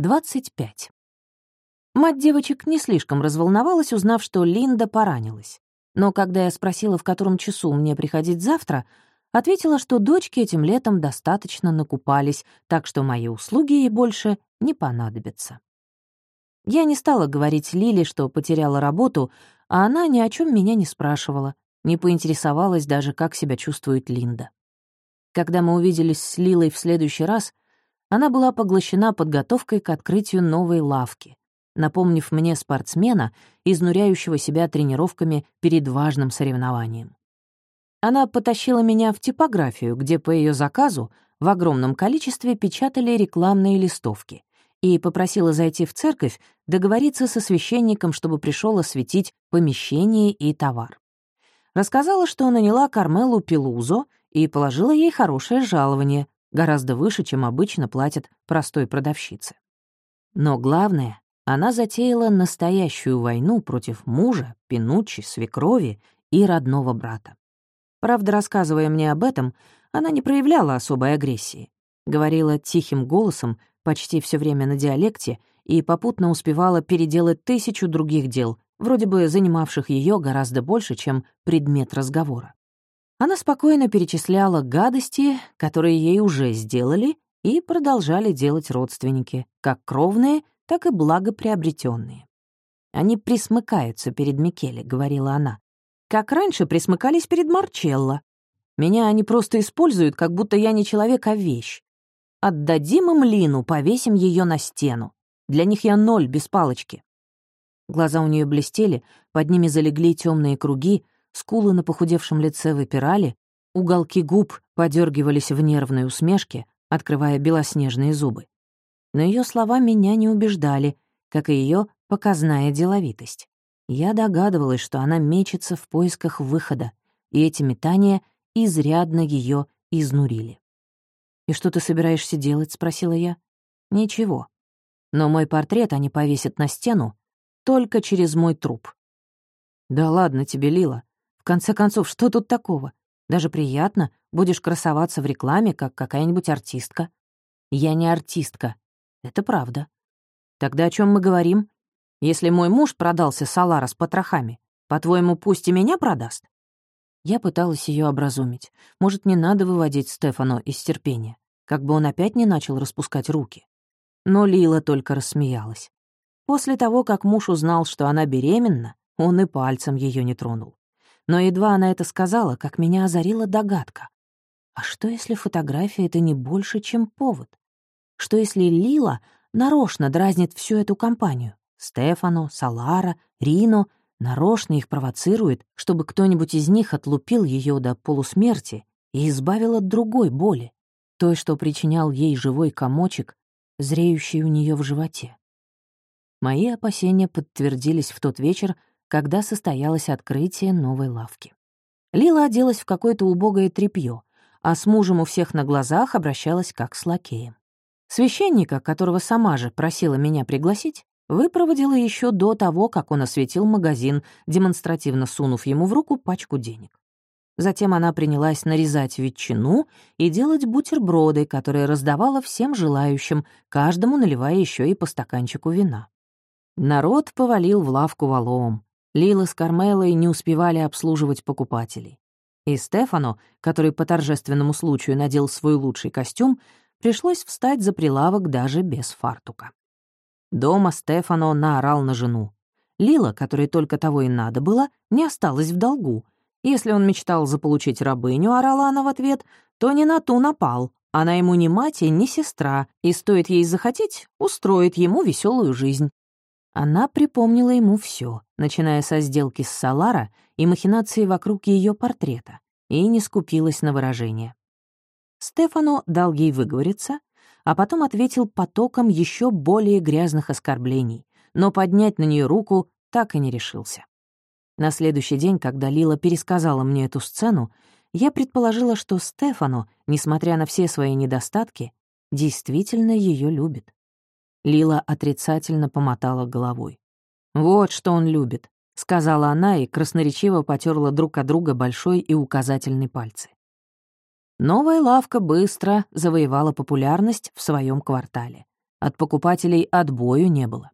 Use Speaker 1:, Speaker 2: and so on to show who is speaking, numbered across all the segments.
Speaker 1: 25. Мать девочек не слишком разволновалась, узнав, что Линда поранилась. Но когда я спросила, в котором часу мне приходить завтра, ответила, что дочки этим летом достаточно накупались, так что мои услуги ей больше не понадобятся. Я не стала говорить Лиле, что потеряла работу, а она ни о чем меня не спрашивала, не поинтересовалась даже, как себя чувствует Линда. Когда мы увиделись с Лилой в следующий раз, она была поглощена подготовкой к открытию новой лавки, напомнив мне спортсмена, изнуряющего себя тренировками перед важным соревнованием. Она потащила меня в типографию, где по ее заказу в огромном количестве печатали рекламные листовки, и попросила зайти в церковь, договориться со священником, чтобы пришел осветить помещение и товар. Рассказала, что наняла Кармелу Пелузо и положила ей хорошее жалование, гораздо выше, чем обычно платят простой продавщице. Но главное, она затеяла настоящую войну против мужа, Пинуччи, свекрови и родного брата. Правда, рассказывая мне об этом, она не проявляла особой агрессии. Говорила тихим голосом, почти все время на диалекте, и попутно успевала переделать тысячу других дел, вроде бы занимавших ее гораздо больше, чем предмет разговора. Она спокойно перечисляла гадости, которые ей уже сделали и продолжали делать родственники, как кровные, так и благоприобретенные. «Они присмыкаются перед Микеле», — говорила она. «Как раньше присмыкались перед Марчелло. Меня они просто используют, как будто я не человек, а вещь. Отдадим им Лину, повесим ее на стену. Для них я ноль без палочки». Глаза у нее блестели, под ними залегли темные круги, скулы на похудевшем лице выпирали, уголки губ подергивались в нервной усмешке, открывая белоснежные зубы. Но ее слова меня не убеждали, как и ее показная деловитость. Я догадывалась, что она мечется в поисках выхода, и эти метания изрядно ее изнурили. «И что ты собираешься делать?» — спросила я. «Ничего. Но мой портрет они повесят на стену только через мой труп». «Да ладно тебе, Лила. В конце концов, что тут такого? Даже приятно, будешь красоваться в рекламе, как какая-нибудь артистка. Я не артистка. Это правда. Тогда о чем мы говорим? Если мой муж продался Салара с потрохами, по-твоему, пусть и меня продаст? Я пыталась ее образумить. Может, не надо выводить Стефану из терпения, как бы он опять не начал распускать руки. Но Лила только рассмеялась. После того, как муж узнал, что она беременна, он и пальцем ее не тронул. Но едва она это сказала, как меня озарила догадка. А что, если фотография — это не больше, чем повод? Что, если Лила нарочно дразнит всю эту компанию? Стефано, Салара, Рино нарочно их провоцирует, чтобы кто-нибудь из них отлупил ее до полусмерти и избавил от другой боли, той, что причинял ей живой комочек, зреющий у нее в животе. Мои опасения подтвердились в тот вечер, когда состоялось открытие новой лавки. Лила оделась в какое-то убогое тряпье, а с мужем у всех на глазах обращалась как с лакеем. Священника, которого сама же просила меня пригласить, выпроводила еще до того, как он осветил магазин, демонстративно сунув ему в руку пачку денег. Затем она принялась нарезать ветчину и делать бутерброды, которые раздавала всем желающим, каждому наливая еще и по стаканчику вина. Народ повалил в лавку валом. Лила с Кармелой не успевали обслуживать покупателей. И Стефану, который по торжественному случаю надел свой лучший костюм, пришлось встать за прилавок даже без фартука. Дома Стефано наорал на жену. Лила, которой только того и надо было, не осталась в долгу. Если он мечтал заполучить рабыню, орала она в ответ, то не на ту напал. Она ему не мать и не сестра, и стоит ей захотеть, устроит ему веселую жизнь. Она припомнила ему все, начиная со сделки с Салара и махинации вокруг ее портрета, и не скупилась на выражение. Стефано дал ей выговориться, а потом ответил потоком еще более грязных оскорблений, но поднять на нее руку так и не решился. На следующий день, когда Лила пересказала мне эту сцену, я предположила, что Стефано, несмотря на все свои недостатки, действительно ее любит. Лила отрицательно помотала головой. «Вот что он любит», — сказала она и красноречиво потерла друг от друга большой и указательный пальцы. Новая лавка быстро завоевала популярность в своем квартале. От покупателей отбою не было.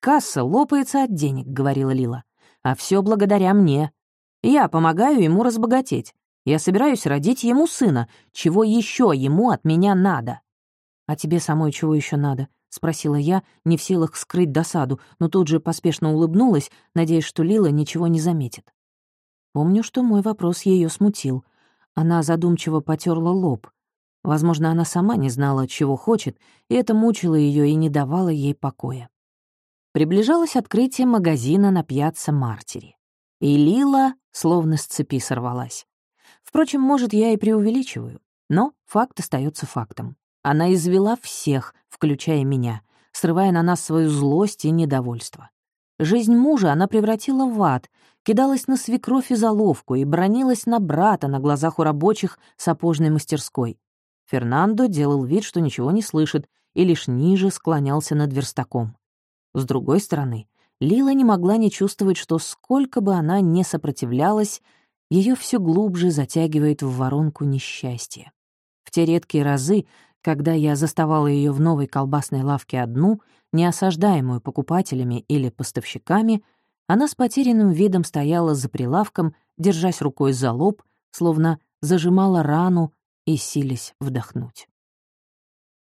Speaker 1: «Касса лопается от денег», — говорила Лила. «А все благодаря мне. Я помогаю ему разбогатеть. Я собираюсь родить ему сына. Чего еще ему от меня надо?» «А тебе самой чего еще надо?» — спросила я, не в силах скрыть досаду, но тут же поспешно улыбнулась, надеясь, что Лила ничего не заметит. Помню, что мой вопрос ее смутил. Она задумчиво потерла лоб. Возможно, она сама не знала, чего хочет, и это мучило ее и не давало ей покоя. Приближалось открытие магазина на пьяцца Мартери. И Лила словно с цепи сорвалась. Впрочем, может, я и преувеличиваю, но факт остается фактом. Она извела всех, включая меня, срывая на нас свою злость и недовольство. Жизнь мужа она превратила в ад, кидалась на свекровь и заловку и бронилась на брата на глазах у рабочих сапожной мастерской. Фернандо делал вид, что ничего не слышит, и лишь ниже склонялся над верстаком. С другой стороны, Лила не могла не чувствовать, что сколько бы она ни сопротивлялась, ее все глубже затягивает в воронку несчастья. В те редкие разы, когда я заставала ее в новой колбасной лавке одну, неосаждаемую покупателями или поставщиками, она с потерянным видом стояла за прилавком, держась рукой за лоб, словно зажимала рану и сились вдохнуть.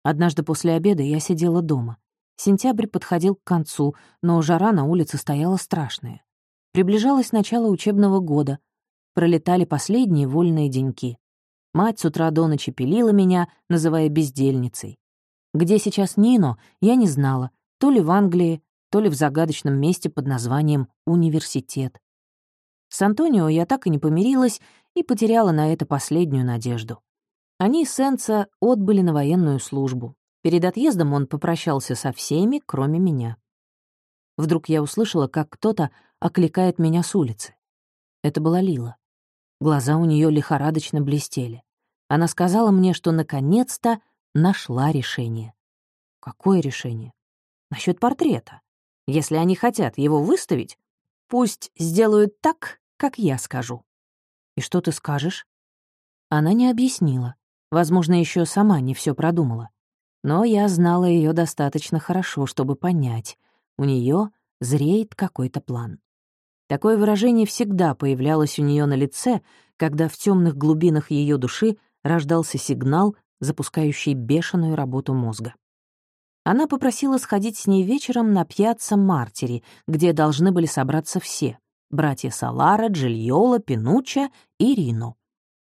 Speaker 1: Однажды после обеда я сидела дома. Сентябрь подходил к концу, но жара на улице стояла страшная. Приближалось начало учебного года. Пролетали последние вольные деньки. Мать с утра до ночи пилила меня, называя бездельницей. Где сейчас Нино, я не знала, то ли в Англии, то ли в загадочном месте под названием «Университет». С Антонио я так и не помирилась и потеряла на это последнюю надежду. Они с Энца отбыли на военную службу. Перед отъездом он попрощался со всеми, кроме меня. Вдруг я услышала, как кто-то окликает меня с улицы. Это была Лила. Глаза у нее лихорадочно блестели. Она сказала мне, что наконец-то нашла решение. Какое решение? Насчет портрета. Если они хотят его выставить, пусть сделают так, как я скажу. И что ты скажешь? Она не объяснила. Возможно, еще сама не все продумала. Но я знала ее достаточно хорошо, чтобы понять, у нее зреет какой-то план. Такое выражение всегда появлялось у нее на лице, когда в темных глубинах ее души рождался сигнал, запускающий бешеную работу мозга. Она попросила сходить с ней вечером на пьяцца Мартери, где должны были собраться все — братья Салара, Джильола, Пинуча и Рино.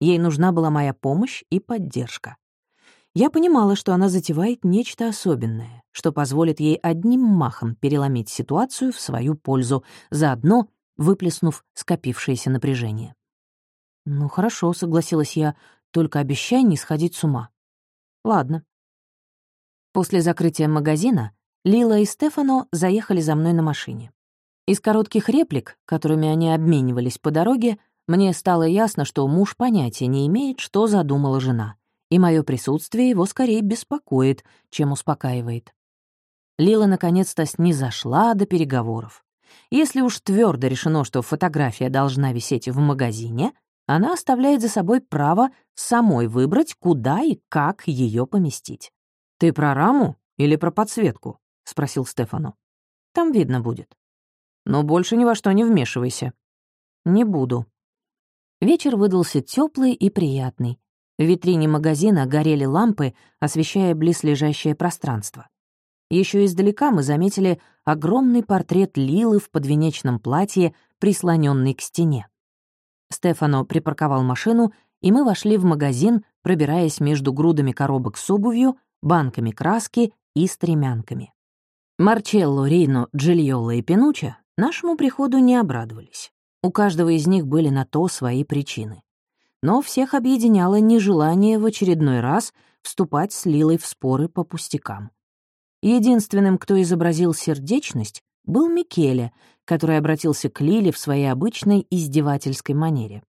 Speaker 1: Ей нужна была моя помощь и поддержка. Я понимала, что она затевает нечто особенное, что позволит ей одним махом переломить ситуацию в свою пользу, заодно выплеснув скопившееся напряжение. «Ну хорошо», — согласилась я, — «только обещай не сходить с ума». «Ладно». После закрытия магазина Лила и Стефано заехали за мной на машине. Из коротких реплик, которыми они обменивались по дороге, мне стало ясно, что муж понятия не имеет, что задумала жена, и мое присутствие его скорее беспокоит, чем успокаивает. Лила наконец-то снизошла до переговоров. Если уж твердо решено, что фотография должна висеть в магазине, она оставляет за собой право самой выбрать, куда и как ее поместить. «Ты про раму или про подсветку?» — спросил Стефану. «Там видно будет». «Но больше ни во что не вмешивайся». «Не буду». Вечер выдался теплый и приятный. В витрине магазина горели лампы, освещая близлежащее пространство. Еще издалека мы заметили огромный портрет Лилы в подвенечном платье, прислоненный к стене. Стефано припарковал машину, и мы вошли в магазин, пробираясь между грудами коробок с обувью, банками краски и стремянками. Марчелло, Рино, Джильоло и Пинуча нашему приходу не обрадовались. У каждого из них были на то свои причины. Но всех объединяло нежелание в очередной раз вступать с Лилой в споры по пустякам. Единственным, кто изобразил сердечность, был Микеле, который обратился к Лиле в своей обычной издевательской манере.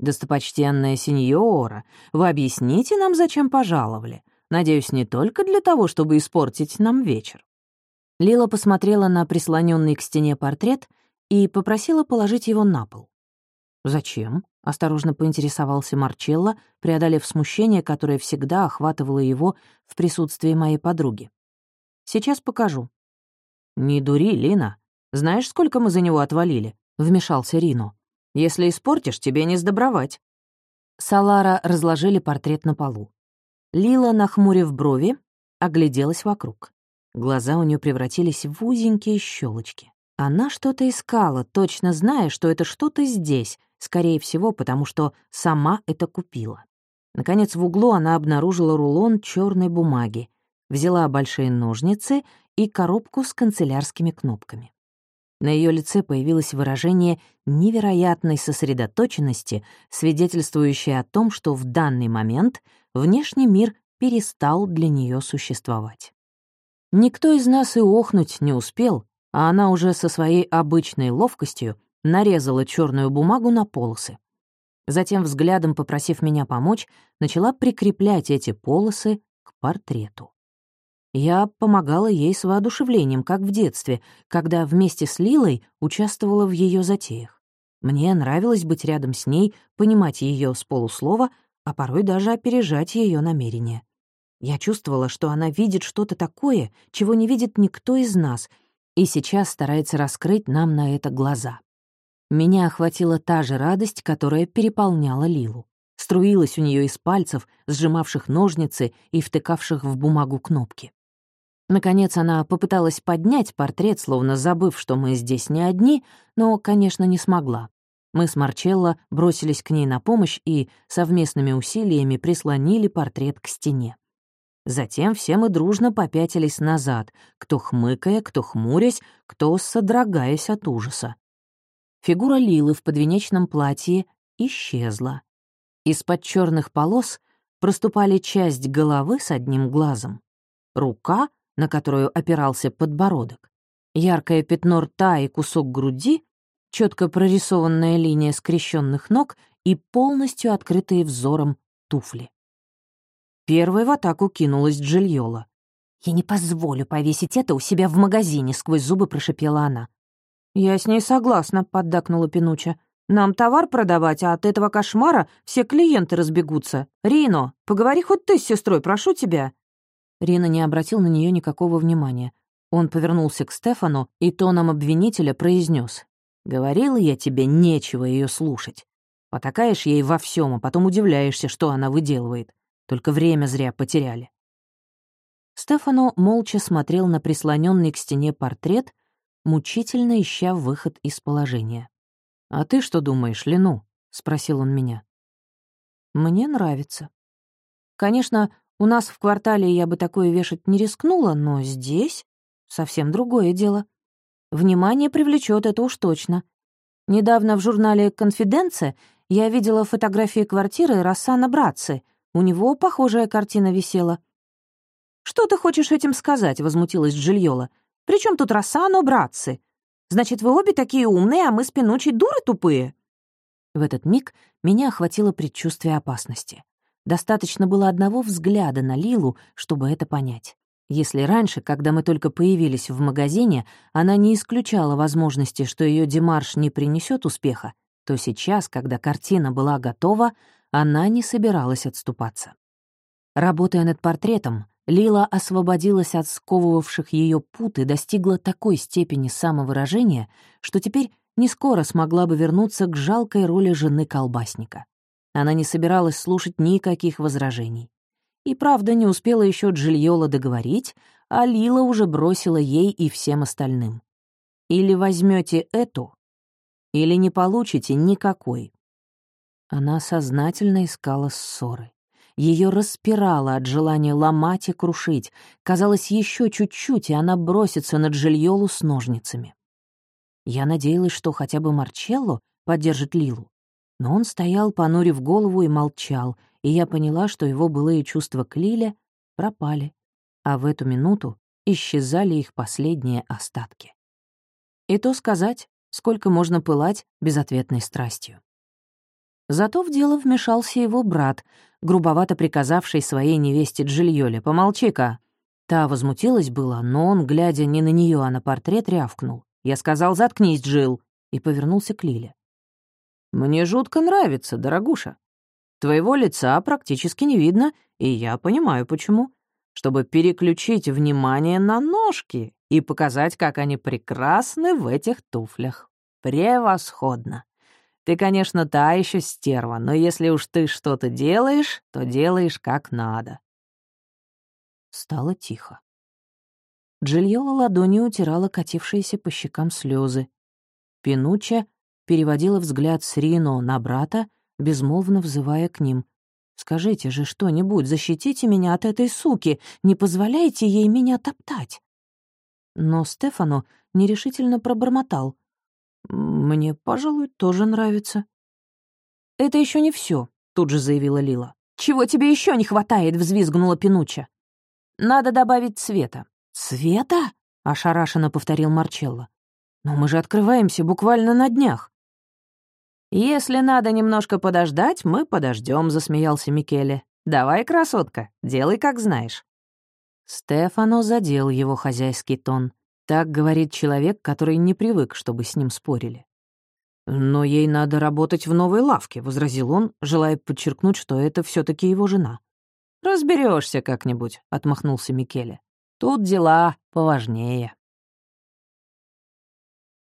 Speaker 1: «Достопочтенная сеньора, вы объясните нам, зачем пожаловали? Надеюсь, не только для того, чтобы испортить нам вечер». Лила посмотрела на прислоненный к стене портрет и попросила положить его на пол. «Зачем?» — осторожно поинтересовался Марчелло, преодолев смущение, которое всегда охватывало его в присутствии моей подруги. Сейчас покажу». «Не дури, Лина. Знаешь, сколько мы за него отвалили?» — вмешался Рино. «Если испортишь, тебе не сдобровать». Салара разложили портрет на полу. Лила, нахмурив брови, огляделась вокруг. Глаза у нее превратились в узенькие щелочки. Она что-то искала, точно зная, что это что-то здесь, скорее всего, потому что сама это купила. Наконец, в углу она обнаружила рулон черной бумаги, взяла большие ножницы и коробку с канцелярскими кнопками. На ее лице появилось выражение невероятной сосредоточенности, свидетельствующее о том, что в данный момент внешний мир перестал для нее существовать. Никто из нас и охнуть не успел, а она уже со своей обычной ловкостью нарезала черную бумагу на полосы. Затем, взглядом попросив меня помочь, начала прикреплять эти полосы к портрету. Я помогала ей с воодушевлением, как в детстве, когда вместе с Лилой участвовала в ее затеях. Мне нравилось быть рядом с ней, понимать ее с полуслова, а порой даже опережать ее намерения. Я чувствовала, что она видит что-то такое, чего не видит никто из нас, и сейчас старается раскрыть нам на это глаза. Меня охватила та же радость, которая переполняла Лилу. Струилась у нее из пальцев, сжимавших ножницы и втыкавших в бумагу кнопки. Наконец она попыталась поднять портрет, словно забыв, что мы здесь не одни, но, конечно, не смогла. Мы с Марчелло бросились к ней на помощь и совместными усилиями прислонили портрет к стене. Затем все мы дружно попятились назад, кто хмыкая, кто хмурясь, кто содрогаясь от ужаса. Фигура Лилы в подвенечном платье исчезла. Из-под черных полос проступали часть головы с одним глазом, рука, на которую опирался подбородок, яркое пятно рта и кусок груди, четко прорисованная линия скрещенных ног и полностью открытые взором туфли. Первой в атаку кинулась Джильола. «Я не позволю повесить это у себя в магазине», — сквозь зубы прошипела она. «Я с ней согласна», — поддакнула Пинуча. «Нам товар продавать, а от этого кошмара все клиенты разбегутся. Рино, поговори хоть ты с сестрой, прошу тебя». Рина не обратил на нее никакого внимания. Он повернулся к Стефану и тоном обвинителя произнес: «Говорила я тебе, нечего ее слушать. Потакаешь ей во всем, а потом удивляешься, что она выделывает. Только время зря потеряли. Стефано молча смотрел на прислоненный к стене портрет, мучительно ища выход из положения. «А ты что думаешь, Лену?» — спросил он меня. «Мне нравится. Конечно, у нас в квартале я бы такое вешать не рискнула, но здесь совсем другое дело. Внимание привлечет это уж точно. Недавно в журнале «Конфиденция» я видела фотографии квартиры Рассана Братцы — у него похожая картина висела. «Что ты хочешь этим сказать?» — возмутилась Джильола. «При чем тут Рассано, братцы? Значит, вы обе такие умные, а мы с Пинучей дуры тупые?» В этот миг меня охватило предчувствие опасности. Достаточно было одного взгляда на Лилу, чтобы это понять. Если раньше, когда мы только появились в магазине, она не исключала возможности, что ее демарш не принесет успеха, то сейчас, когда картина была готова, она не собиралась отступаться. Работая над портретом, Лила освободилась от сковывавших ее пут и достигла такой степени самовыражения, что теперь не скоро смогла бы вернуться к жалкой роли жены колбасника. Она не собиралась слушать никаких возражений. И правда, не успела еще Джильола договорить, а Лила уже бросила ей и всем остальным. Или возьмете эту, или не получите никакой. Она сознательно искала ссоры. Ее распирало от желания ломать и крушить. Казалось, еще чуть-чуть, и она бросится на Джильолу с ножницами. Я надеялась, что хотя бы Марчелло поддержит Лилу. Но он стоял, понурив голову, и молчал, и я поняла, что его былые чувства к Лиле пропали, а в эту минуту исчезали их последние остатки. И то сказать, сколько можно пылать безответной страстью. Зато в дело вмешался его брат, грубовато приказавший своей невесте Джильоле «Помолчи-ка». Та возмутилась была, но он, глядя не на нее, а на портрет, рявкнул. «Я сказал, заткнись, Джил!» и повернулся к Лиле. «Мне жутко нравится, дорогуша. Твоего лица практически не видно, и я понимаю, почему.
Speaker 2: чтобы переключить внимание на ножки и показать, как они прекрасны в этих туфлях. Превосходно. Ты, конечно, та еще стерва, но если уж ты что-то делаешь, то делаешь как надо.
Speaker 1: Стало тихо. Джильола ладонью утирала катившиеся по щекам слезы. Пинуча переводила взгляд с Рино на брата, безмолвно взывая к ним. «Скажите же что-нибудь, защитите меня от этой суки, не позволяйте ей меня топтать!» Но Стефано нерешительно пробормотал. «Мне, пожалуй, тоже нравится». «Это еще не все, тут же заявила Лила. «Чего тебе еще не хватает?» — взвизгнула Пинуча. «Надо добавить цвета». «Цвета?» — ошарашенно повторил Марчелло. «Но мы же открываемся буквально на днях».
Speaker 2: «Если надо немножко подождать, мы подождем», — засмеялся Микеле. «Давай, красотка, делай, как знаешь».
Speaker 1: Стефано задел его хозяйский тон. Так говорит человек, который не привык, чтобы с ним спорили. «Но ей надо работать в новой лавке», — возразил он, желая подчеркнуть, что это все таки его жена.
Speaker 2: Разберешься как-нибудь», — отмахнулся Микеле. «Тут дела поважнее».